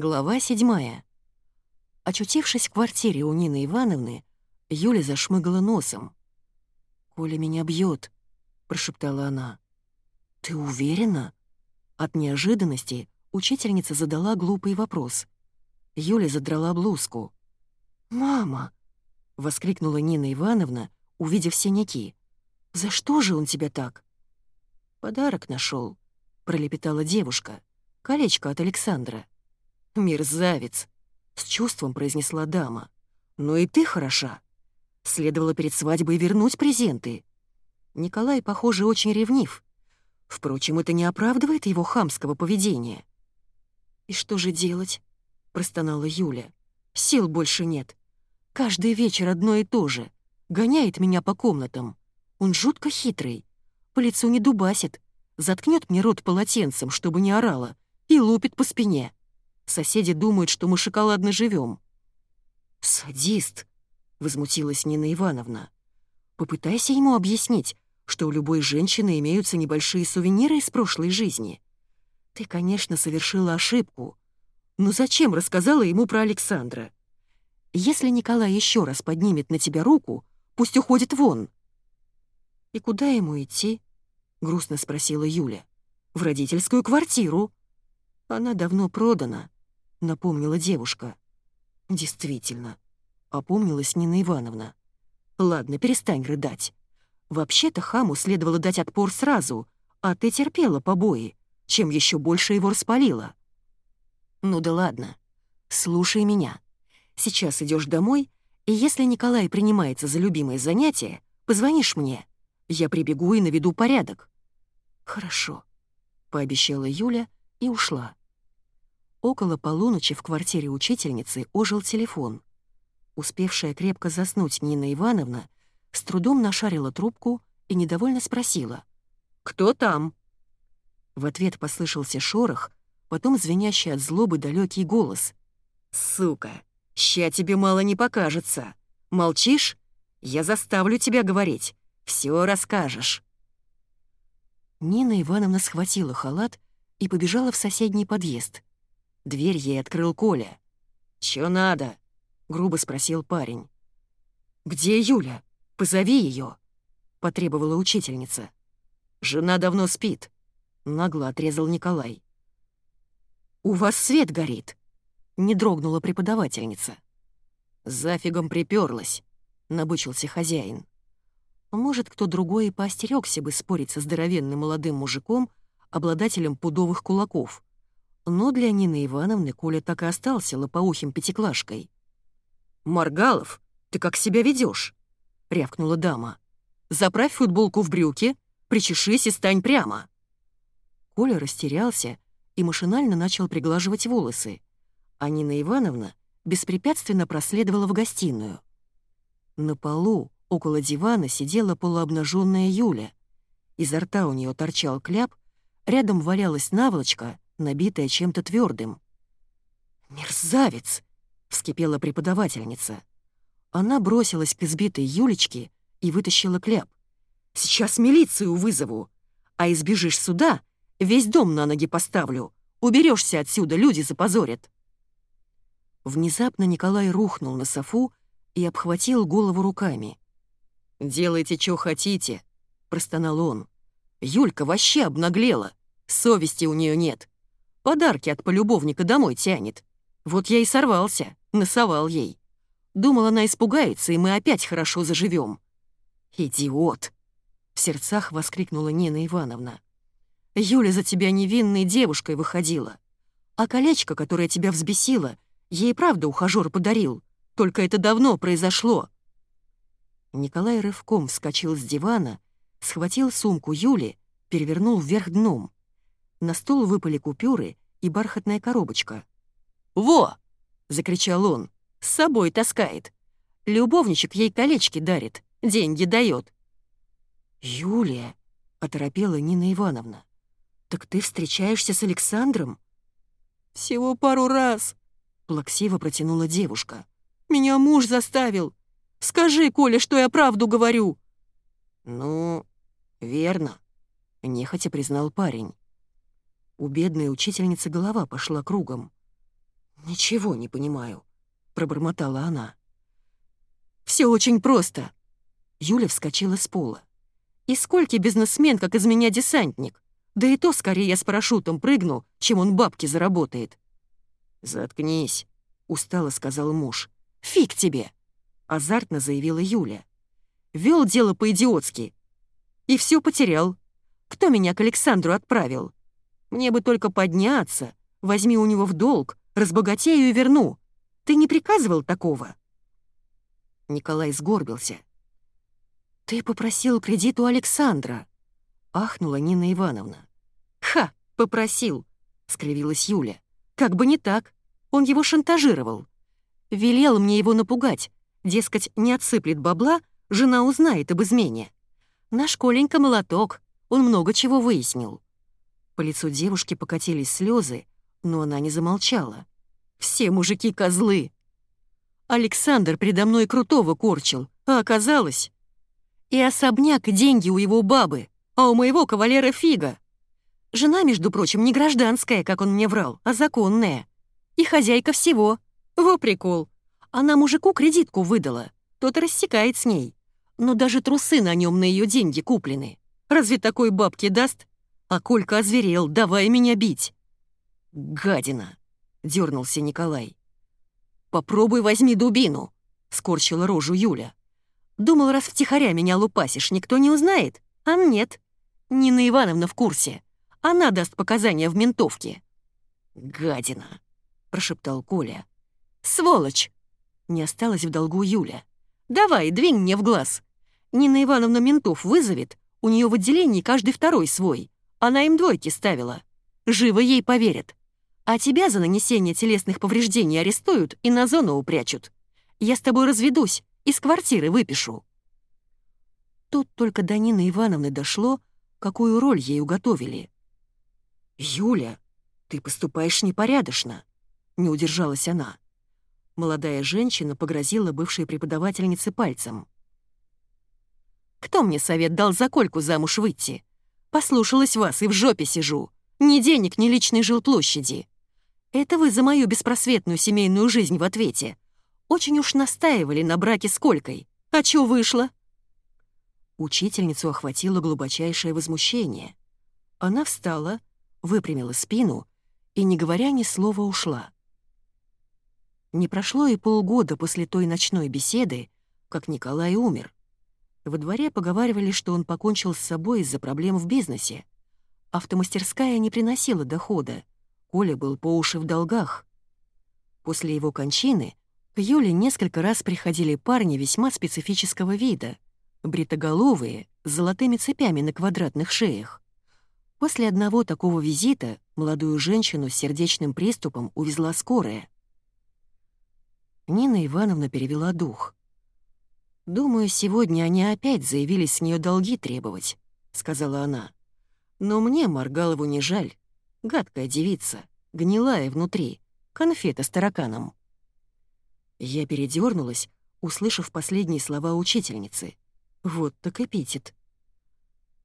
Глава седьмая. Очутившись в квартире у Нины Ивановны, Юля зашмыгала носом. «Коля меня бьет, прошептала она. «Ты уверена?» От неожиданности учительница задала глупый вопрос. Юля задрала блузку. «Мама!» — воскликнула Нина Ивановна, увидев синяки. «За что же он тебя так?» «Подарок нашел, пролепетала девушка. «Колечко от Александра». «Мерзавец!» — с чувством произнесла дама. «Ну и ты хороша. Следовало перед свадьбой вернуть презенты. Николай, похоже, очень ревнив. Впрочем, это не оправдывает его хамского поведения». «И что же делать?» — простонала Юля. «Сил больше нет. Каждый вечер одно и то же. Гоняет меня по комнатам. Он жутко хитрый. По лицу не дубасит. Заткнет мне рот полотенцем, чтобы не орала, и лупит по спине. Соседи думают, что мы шоколадно живем. «Садист!» — возмутилась Нина Ивановна. «Попытайся ему объяснить, что у любой женщины имеются небольшие сувениры из прошлой жизни. Ты, конечно, совершила ошибку. Но зачем рассказала ему про Александра? Если Николай еще раз поднимет на тебя руку, пусть уходит вон». «И куда ему идти?» — грустно спросила Юля. «В родительскую квартиру. Она давно продана. — напомнила девушка. «Действительно», — опомнилась Нина Ивановна. «Ладно, перестань рыдать. Вообще-то хаму следовало дать отпор сразу, а ты терпела побои, чем еще больше его распалила». «Ну да ладно. Слушай меня. Сейчас идешь домой, и если Николай принимается за любимое занятие, позвонишь мне. Я прибегу и наведу порядок». «Хорошо», — пообещала Юля и ушла. Около полуночи в квартире учительницы ожил телефон. Успевшая крепко заснуть Нина Ивановна с трудом нашарила трубку и недовольно спросила. «Кто там?» В ответ послышался шорох, потом звенящий от злобы далекий голос. «Сука, ща тебе мало не покажется. Молчишь? Я заставлю тебя говорить. Все расскажешь». Нина Ивановна схватила халат и побежала в соседний подъезд — Дверь ей открыл Коля. «Чё надо?» — грубо спросил парень. «Где Юля? Позови ее, потребовала учительница. «Жена давно спит», — нагло отрезал Николай. «У вас свет горит», — не дрогнула преподавательница. «Зафигом приперлась», — набычился хозяин. Может, кто другой и поостерёгся бы спорить со здоровенным молодым мужиком, обладателем пудовых кулаков — но для Нины Ивановны Коля так и остался лопоухим пятиклашкой. «Маргалов, ты как себя ведешь? рявкнула дама. «Заправь футболку в брюки, причешись и стань прямо». Коля растерялся и машинально начал приглаживать волосы, а Нина Ивановна беспрепятственно проследовала в гостиную. На полу, около дивана, сидела полуобнаженная Юля. Изо рта у нее торчал кляп, рядом валялась наволочка — набитая чем-то твердым. «Мерзавец!» — вскипела преподавательница. Она бросилась к избитой Юлечке и вытащила кляп. «Сейчас милицию вызову, а избежишь сюда, весь дом на ноги поставлю. Уберешься отсюда, люди запозорят». Внезапно Николай рухнул на софу и обхватил голову руками. «Делайте, что хотите», — простонал он. «Юлька вообще обнаглела, совести у нее нет. Подарки от полюбовника домой тянет. Вот я и сорвался, насовал ей. Думал, она испугается, и мы опять хорошо заживем. «Идиот!» — в сердцах воскликнула Нина Ивановна. «Юля за тебя невинной девушкой выходила. А колечко, которое тебя взбесило, ей правда ухажёр подарил. Только это давно произошло». Николай рывком вскочил с дивана, схватил сумку Юли, перевернул вверх дном. На стол выпали купюры и бархатная коробочка. «Во!» — закричал он. «С собой таскает. Любовничек ей колечки дарит, деньги дает. «Юлия!» — оторопела Нина Ивановна. «Так ты встречаешься с Александром?» «Всего пару раз», — плаксиво протянула девушка. «Меня муж заставил. Скажи, Коля, что я правду говорю». «Ну, верно», — нехотя признал парень. У бедной учительницы голова пошла кругом. «Ничего не понимаю», — пробормотала она. Все очень просто». Юля вскочила с пола. «И сколько бизнесмен, как из меня десантник? Да и то скорее я с парашютом прыгну, чем он бабки заработает». «Заткнись», — устало сказал муж. «Фиг тебе!» — азартно заявила Юля. Вел дело по-идиотски. И все потерял. Кто меня к Александру отправил? Мне бы только подняться, возьми у него в долг, разбогатею и верну. Ты не приказывал такого?» Николай сгорбился. «Ты попросил кредит у Александра», — ахнула Нина Ивановна. «Ха, попросил», — скривилась Юля. «Как бы не так. Он его шантажировал. Велел мне его напугать. Дескать, не отсыплет бабла, жена узнает об измене. Наш Коленька молоток, он много чего выяснил». По лицу девушки покатились слезы, но она не замолчала. «Все мужики козлы!» Александр предо мной крутого корчил, а оказалось... И особняк, деньги у его бабы, а у моего кавалера фига. Жена, между прочим, не гражданская, как он мне врал, а законная. И хозяйка всего. Во прикол. Она мужику кредитку выдала, тот рассекает с ней. Но даже трусы на нем на ее деньги куплены. Разве такой бабки даст? А Колька озверел, давай меня бить. «Гадина!» — дернулся Николай. «Попробуй возьми дубину», — скорчила рожу Юля. «Думал, раз втихаря меня лупасишь, никто не узнает? А нет. Нина Ивановна в курсе. Она даст показания в ментовке». «Гадина», — прошептал Коля. «Сволочь!» — не осталось в долгу Юля. «Давай, двинь мне в глаз. Нина Ивановна ментов вызовет, у нее в отделении каждый второй свой. Она им двойки ставила. Живо ей поверят. А тебя за нанесение телесных повреждений арестуют и на зону упрячут. Я с тобой разведусь, из квартиры выпишу». Тут только до Нины Ивановны дошло, какую роль ей уготовили. «Юля, ты поступаешь непорядочно», — не удержалась она. Молодая женщина погрозила бывшей преподавательнице пальцем. «Кто мне совет дал за Кольку замуж выйти? Послушалась вас и в жопе сижу. Ни денег, ни личной жилплощади. Это вы за мою беспросветную семейную жизнь в ответе. Очень уж настаивали на браке с Колькой. А чё вышло?» Учительницу охватило глубочайшее возмущение. Она встала, выпрямила спину и, не говоря ни слова, ушла. Не прошло и полгода после той ночной беседы, как Николай умер. Во дворе поговаривали, что он покончил с собой из-за проблем в бизнесе. Автомастерская не приносила дохода, Коля был по уши в долгах. После его кончины к Юле несколько раз приходили парни весьма специфического вида, бритоголовые, с золотыми цепями на квадратных шеях. После одного такого визита молодую женщину с сердечным приступом увезла скорая. Нина Ивановна перевела дух. «Думаю, сегодня они опять заявились с нее долги требовать», — сказала она. «Но мне Маргалову не жаль. Гадкая девица, гнилая внутри, конфета с тараканом. Я передернулась, услышав последние слова учительницы. Вот так эпитет.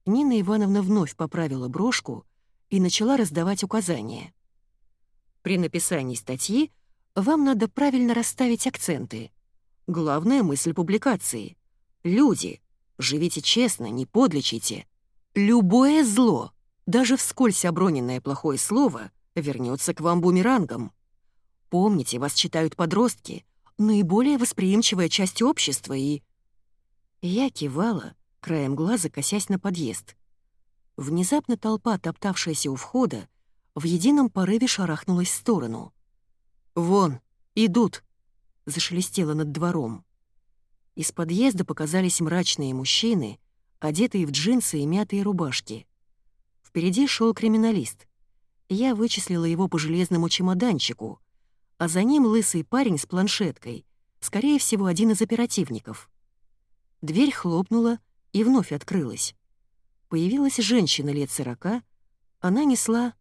Нина Ивановна вновь поправила брошку и начала раздавать указания. При написании статьи вам надо правильно расставить акценты. Главная мысль публикации. Люди, живите честно, не подлечите. Любое зло даже вскользь оброненное плохое слово вернется к вам бумерангом. Помните, вас читают подростки, наиболее восприимчивая часть общества и... Я кивала, краем глаза косясь на подъезд. Внезапно толпа, топтавшаяся у входа, в едином порыве шарахнулась в сторону. «Вон, идут!» — зашелестело над двором. Из подъезда показались мрачные мужчины, одетые в джинсы и мятые рубашки. Впереди шел криминалист. Я вычислила его по железному чемоданчику, а за ним лысый парень с планшеткой, скорее всего, один из оперативников. Дверь хлопнула и вновь открылась. Появилась женщина лет сорока, она несла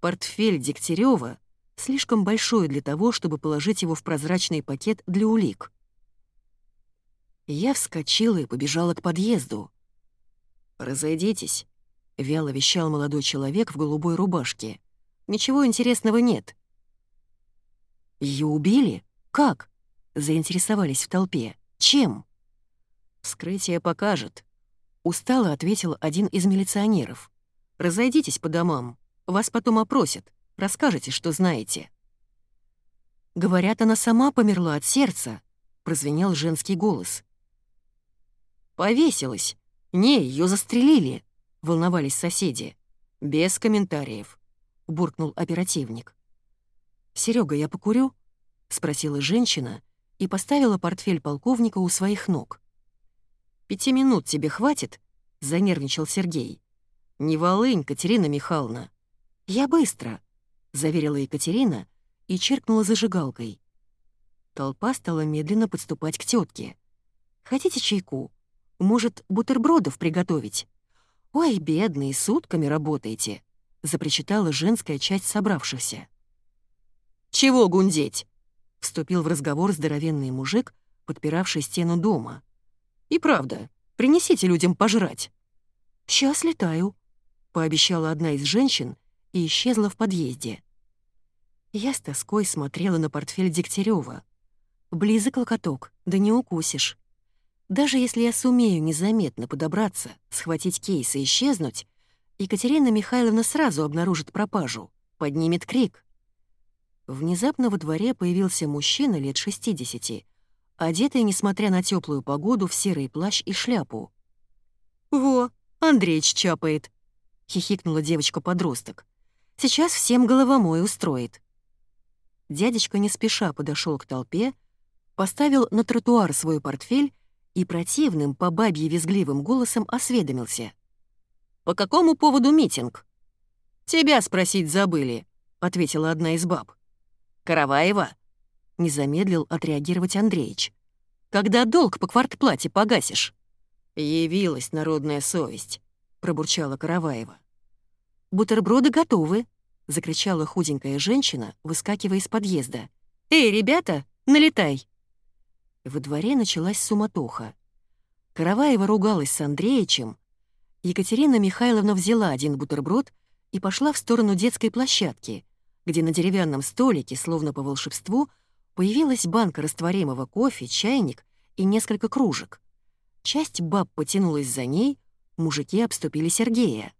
портфель Дегтярева, слишком большой для того, чтобы положить его в прозрачный пакет для улик. Я вскочила и побежала к подъезду. «Разойдитесь», — вяло вещал молодой человек в голубой рубашке. «Ничего интересного нет». Ее убили? Как?» — заинтересовались в толпе. «Чем?» «Вскрытие покажет», — устало ответил один из милиционеров. «Разойдитесь по домам. Вас потом опросят. Расскажете, что знаете». «Говорят, она сама померла от сердца», — прозвенел женский голос. «Повесилась. Не, ее застрелили», — волновались соседи. «Без комментариев», — буркнул оперативник. Серега, я покурю?» — спросила женщина и поставила портфель полковника у своих ног. «Пяти минут тебе хватит?» — занервничал Сергей. «Не волынь, Катерина Михайловна». «Я быстро», — заверила Екатерина и черкнула зажигалкой. Толпа стала медленно подступать к тетке. «Хотите чайку? Может, бутербродов приготовить?» «Ой, бедные, сутками работаете», — запричитала женская часть собравшихся. «Чего гундеть?» — вступил в разговор здоровенный мужик, подпиравший стену дома. «И правда, принесите людям пожрать». «Сейчас летаю», — пообещала одна из женщин и исчезла в подъезде. Я с тоской смотрела на портфель Дегтярёва. Близок локоток, да не укусишь. Даже если я сумею незаметно подобраться, схватить кейс и исчезнуть, Екатерина Михайловна сразу обнаружит пропажу, поднимет крик. Внезапно во дворе появился мужчина лет 60, одетый, несмотря на теплую погоду, в серый плащ и шляпу. «Во, Андреич чапает», — хихикнула девочка-подросток. «Сейчас всем головомой устроит». Дядечка не спеша подошел к толпе, поставил на тротуар свой портфель и противным, по бабье визгливым голосом осведомился. «По какому поводу митинг?» «Тебя спросить забыли», — ответила одна из баб. «Караваева?» — не замедлил отреагировать Андреич. «Когда долг по квартплате погасишь?» «Явилась народная совесть», — пробурчала Караваева. «Бутерброды готовы», — закричала худенькая женщина, выскакивая из подъезда. «Эй, ребята, налетай!» Во дворе началась суматоха. Караваева ругалась с Андреичем. Екатерина Михайловна взяла один бутерброд и пошла в сторону детской площадки, где на деревянном столике, словно по волшебству, появилась банка растворимого кофе, чайник и несколько кружек. Часть баб потянулась за ней, мужики обступили Сергея.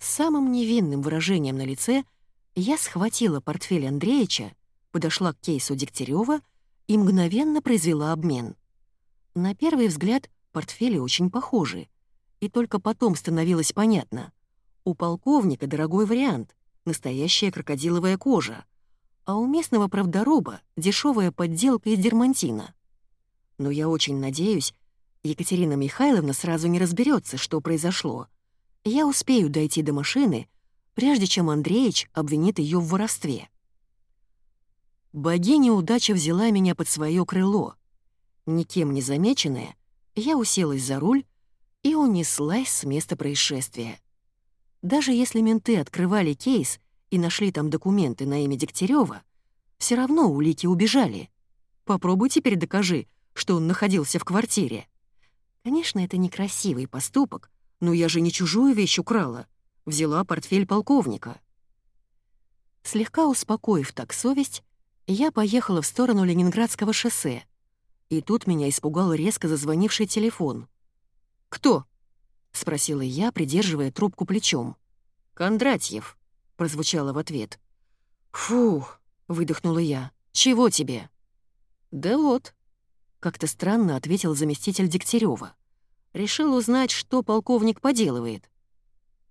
С самым невинным выражением на лице я схватила портфель Андреича, подошла к кейсу Дегтярева и мгновенно произвела обмен. На первый взгляд портфели очень похожи, и только потом становилось понятно. У полковника дорогой вариант, настоящая крокодиловая кожа, а у местного правдоруба дешевая подделка из дермантина. Но я очень надеюсь, Екатерина Михайловна сразу не разберется, что произошло — я успею дойти до машины, прежде чем Андреич обвинит ее в воровстве. Богиня удача взяла меня под свое крыло. Никем не замеченная, я уселась за руль и унеслась с места происшествия. Даже если менты открывали кейс и нашли там документы на имя Дегтярева, все равно улики убежали. Попробуй теперь докажи, что он находился в квартире. Конечно, это некрасивый поступок, но я же не чужую вещь украла. Взяла портфель полковника. Слегка успокоив так совесть, я поехала в сторону Ленинградского шоссе. И тут меня испугал резко зазвонивший телефон. «Кто?» — спросила я, придерживая трубку плечом. «Кондратьев», — прозвучало в ответ. «Фух», — выдохнула я. «Чего тебе?» «Да вот», — как-то странно ответил заместитель Дегтярева. Решил узнать, что полковник поделывает.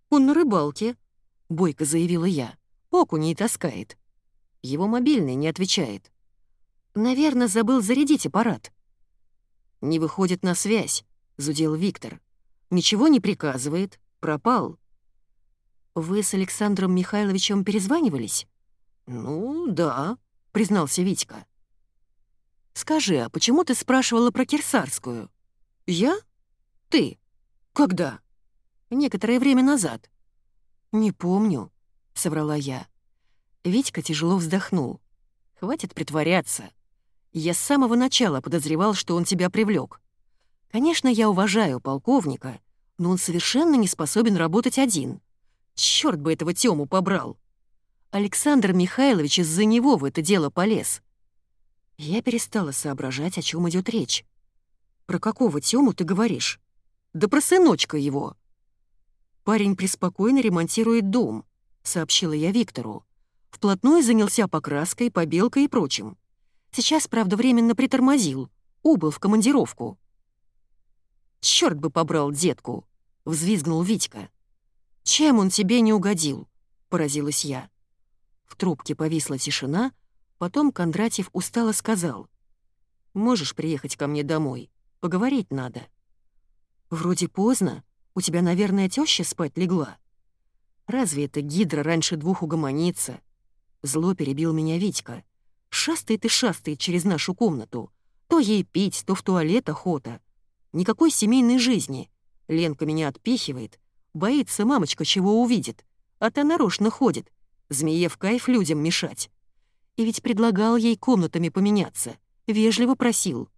«Он на рыбалке», — бойко заявила я. «Окуней таскает». Его мобильный не отвечает. «Наверное, забыл зарядить аппарат». «Не выходит на связь», — зудел Виктор. «Ничего не приказывает. Пропал». «Вы с Александром Михайловичем перезванивались?» «Ну, да», — признался Витька. «Скажи, а почему ты спрашивала про Кирсарскую?» «Я? Ты? Когда? Некоторое время назад. Не помню, соврала я. Витька тяжело вздохнул. Хватит притворяться. Я с самого начала подозревал, что он тебя привлек. Конечно, я уважаю полковника, но он совершенно не способен работать один. Черт бы этого Тему побрал. Александр Михайлович из-за него в это дело полез. Я перестала соображать, о чем идет речь. Про какого Тему ты говоришь? Да про сыночка его. Парень преспокойно ремонтирует дом, сообщила я Виктору. Вплотную занялся покраской, побелкой и прочим. Сейчас, правда, временно притормозил, убыл в командировку. «Чёрт бы побрал детку!» — взвизгнул Витька. «Чем он тебе не угодил?» — поразилась я. В трубке повисла тишина, потом Кондратьев устало сказал. «Можешь приехать ко мне домой? Поговорить надо». «Вроде поздно. У тебя, наверное, тёща спать легла». «Разве это гидра раньше двух угомонится?» Зло перебил меня Витька. «Шастает и шастает через нашу комнату. То ей пить, то в туалет охота. Никакой семейной жизни. Ленка меня отпихивает. Боится мамочка, чего увидит. А та нарочно ходит. Змее в кайф людям мешать. И ведь предлагал ей комнатами поменяться. Вежливо просил.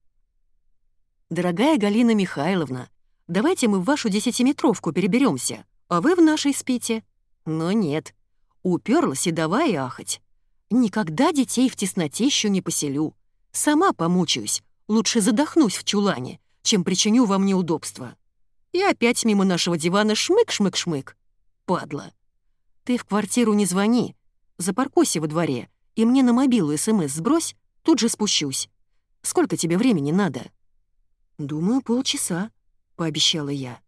«Дорогая Галина Михайловна, давайте мы в вашу десятиметровку переберемся, а вы в нашей спите». Но нет. Уперлась и давай ахать. Никогда детей в тесноте еще не поселю. Сама помучаюсь. Лучше задохнусь в чулане, чем причиню вам неудобства. И опять мимо нашего дивана шмык-шмык-шмык. Падла. Ты в квартиру не звони. Запаркуйся во дворе, и мне на мобилу СМС сбрось, тут же спущусь. Сколько тебе времени надо? Думаю, полчаса, пообещала я.